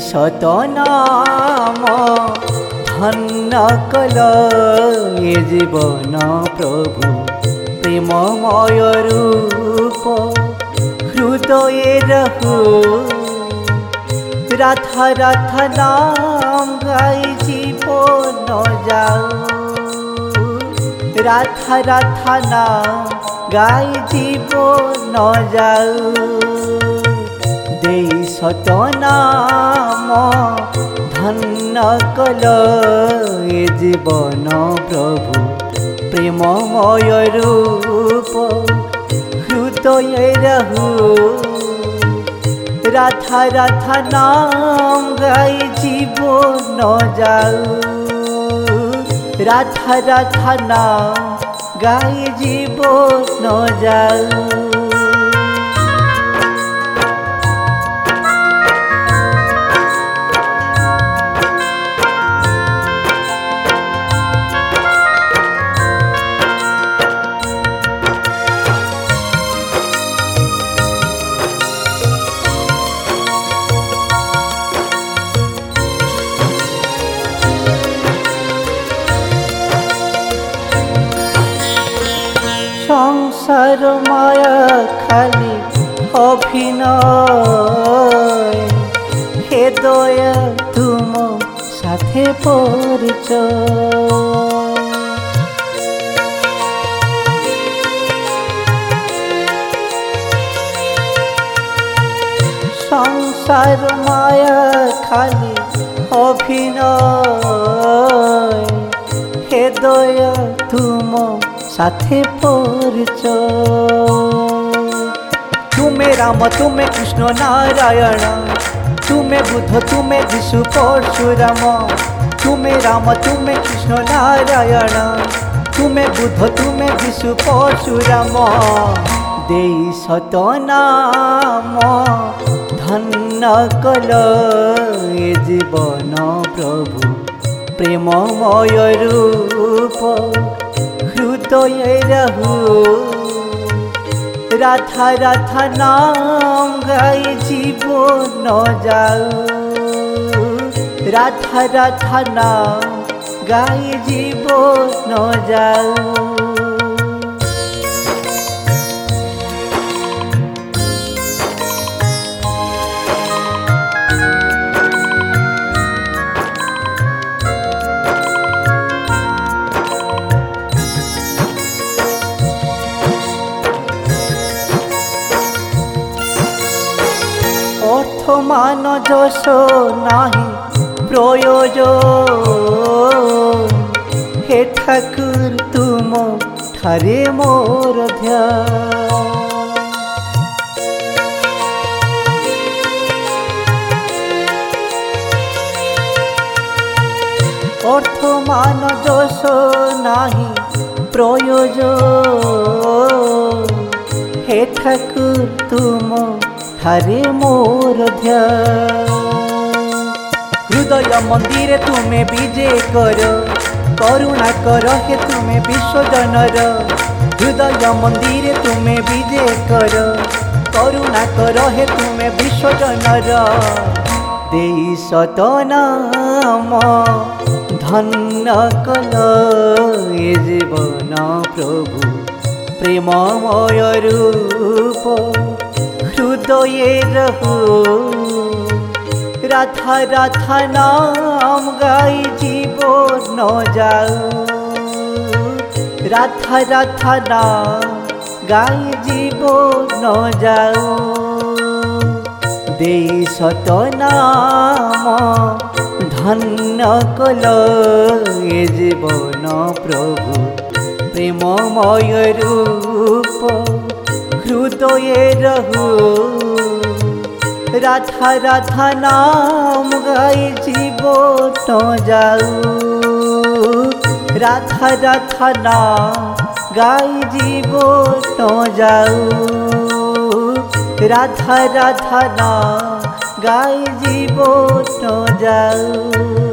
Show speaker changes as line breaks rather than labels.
শত নাম, ধন্য কল এ জীবন প্রভু, প্রেমময় রূপ, হৃদয়ে রহু। রাধা রাধা নাম গাই জীবন যাও। রাধা রাধা নাম গাই জীবন যাও। দেই শত নাম ধন্য কল এ জীবন প্রভু। প্রেমময় রূপ হৃদয়ে রহু। রাধা রাধা নাম গাই জীবন যাও রাধা রাধা নাম গাই জীবন যাও সংসার মায়া খালি অভিনয়। হে দয়া তুম সাথে পরিচয়। সংসার মায়া খালি অভিনয়। হে দয়া তুম সাথে পরিচয় তুমে রাম তুমে কৃষ্ণ নারায়ণ তুমে বুদ্ধ তুমে যিশু পরশুরাম তুমে রাম তুমে কৃষ্ণ নারায়ণ তুমে বুদ্ধ তুমে যিশু পরশুরাম দেই শত নাম ধন্য কল এ জীবন প্রভু প্রেমময় রূপ হৃদয়ে রহু। রাধা রাধা নাম গাই জীবন যাও। রাধা রাধা নাম গাই জীবন যাও। অর্থ মান যশ নাহি প্রয়োজন। হে ঠাকুর, তুম ঠারে মোর ধ্যান। অর্থ মান যশ নাহি প্রয়োজন। হে ঠাকুর, তুম মোর ধ্যান হৃদয় মন্দিরে তুমে বিজে কর করুণা কর হে তুমে বিশ্বজনর হৃদয় মন্দিরে তুমে বিজে কর করুণা কর হে তুমে বিশ্বজনর দেই শত নাম ধন্য কল এ জীবন প্রভু প্রেমময় রূপ হৃদয়ে রহু। রাধা রাধা নাম গাই জীবন যাও রাধা রাধা নাম গাই জীবন যাও দেই নাম ধন্য কল এ জীবন প্রভু। প্রেমময় রূপ হৃদয়ে রহু। রাধা রাধা নাম গাই জীবন যাও রাধা রাধা নাম গাই জীবন যাও রাধা রাধা নাম গাই জীবন যাও